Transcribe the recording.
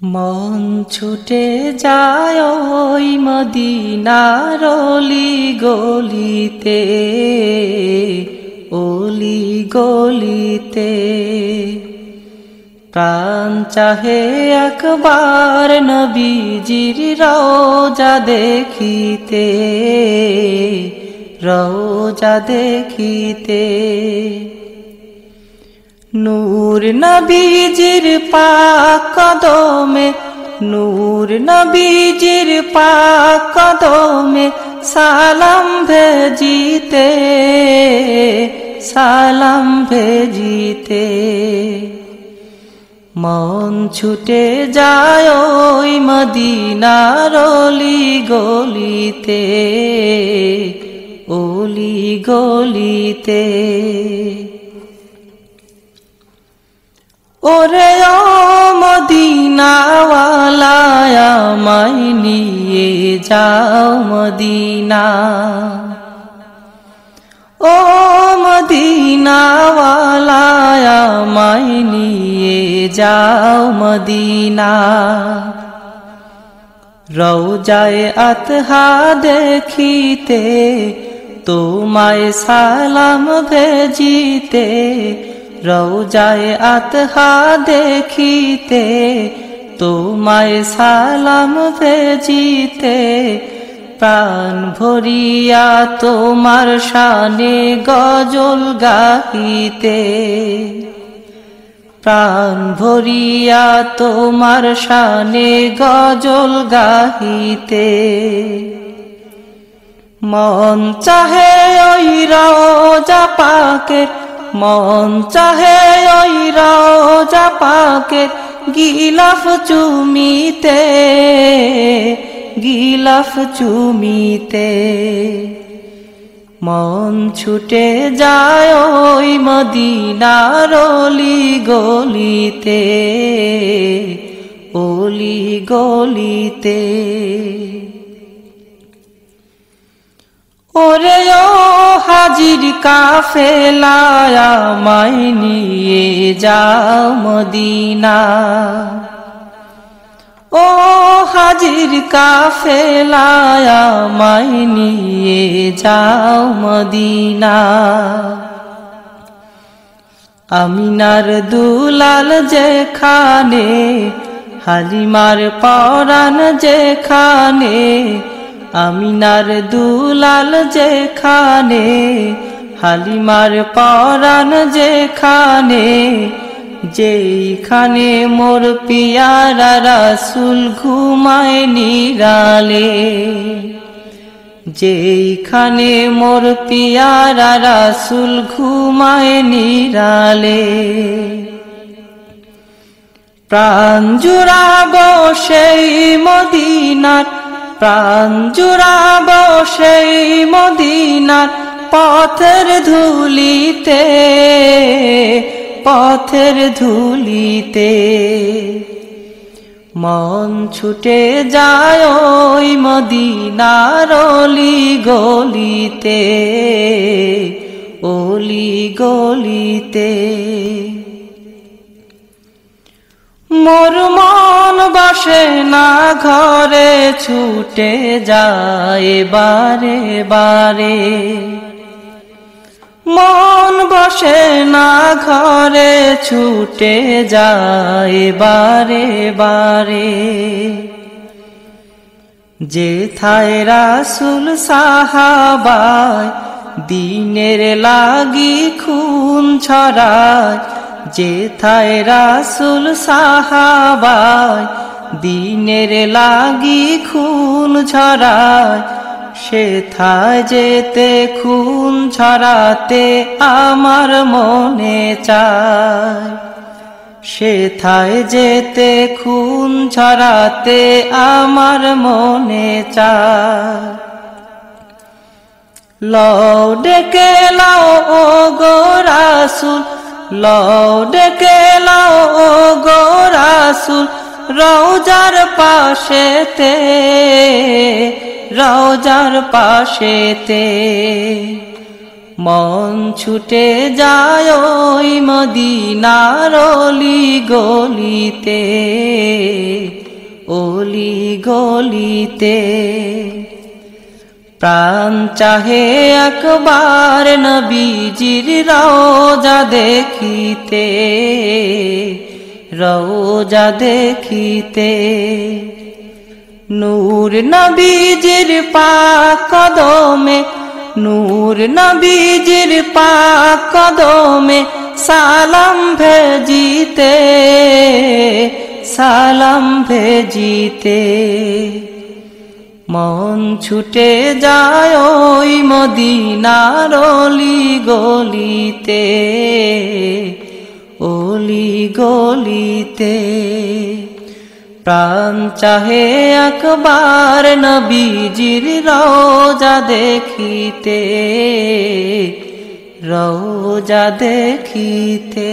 মন ছুটে যায় ওই মদিনার অলি গলিতে অলি গলিতে প্রাণ চাহে একবার নবীজির রওজা দেখিতে রওজা দেখিতে। নূর নবীজির পাক কদমে, নূর নবীজির পাক কদমে সালাম ভেজিতে সালাম ভেজিতে। মন ছুটে যায় ওই মদিনার অলি গলিতে অলি গলিতে। ওরে ও মদিনাওয়ালায় আমায় নিয়ে যাও মদিনা। ও মদিনাওয়ালায় আমায় নিয়ে যাও মদিনা। রৌজায় আতহা দেখিতে, তোমায় সালাম ভেজিতে রৌজায় আতহা দেখিতে, তোমায় সালাম ভেজিতে প্রাণ ভরিয়া তোমার শানে গজল গাহিতে। প্রাণ ভরিয়া তোমার শানে গজল গাহিতে। মন চাহে ওই রোজা পাকের মন চাহে ওই রোজা পাকের গিলাফ চুমিতে গিলাফ চুমিতে। মন ছুটে যায় ওই মদিনার অলি গলিতে অলি গলিতে। ওরে ও হাজির কাফেলায়া মাই নিয়ে যাও মদিনা। ও হাজির কাফেলায়া মাই নিয়ে যাও মদিনা। আমিনার দুলাল যেখানে, হালিমার পরাণ যেখানে আমিনার দুলাল যেখানে, হালিমার পরাণ যেখানে যেখানে মোর পিয়ারা রাসুল ঘুমায় নিরালে যেখানে মোর পিয়ারা রাসুল ঘুমায় নিরালে। প্রাণ জুড়াব সেই মদিনার প্রাণ জুড়াব সেই মদিনার পথের ধুলিতে পথের ধুলিতে। মন ছুটে যায় ওই মদিনার অলি গলিতে অলি গলিতে। মোর বসে না ঘরে ছুটে যায় বারে বারে। মন বসে না ঘরে ছুটে যায় বারে বারে। যে থায় রাসুল সাহাবায়, দিনের লাগি খুন ছড়ায়। যে থায় রাসুল সাহাবায় দিনের লাগি খুন ছড়ায়, সে থায় যেতে খুন ছড়াতে আমার মনে চায়। সে থায় যেতে খুন ছড়াতে আমার মনে চায়। লও ডেকে লাও, ও গো রাসুল, লও ডেকে লাও, ও গো রাসুল রৌজার পাশেতে রৌজার পাশেতে। মন ছুটে যায় ওই মদিনার অলি গলিতে অলি গলিতে প্রাণ চাহে একবার নবীজির রওজা দেখিতে। রওজা দেখিতে, নূর নবীজির পাক কদমে, নূর নবীজির পাক কদমে সালাম ভেজিতে সালাম ভেজিতে। মন ছুটে যায় ওই মদিনার গলিতে। অলি গলিতে প্রাণ চাহে একবার নবীজির রোজা দেখিতে রোজা দেখিতে।